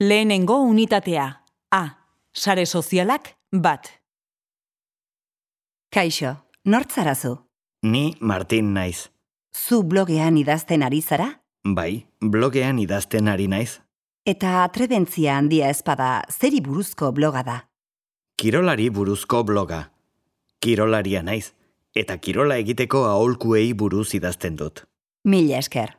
Lehenengo unitatea. A. Sare sozialak bat. Kaixo, nortzarazu? Ni Martin naiz. Zu blogean idazten ari zara? Bai, blogean idazten ari naiz. Eta atrebentzia handia ezpada, zeri buruzko bloga da? Kirolari buruzko bloga. Kirolaria naiz. Eta kirola egiteko aholkuei buruz idazten dut. Mila esker.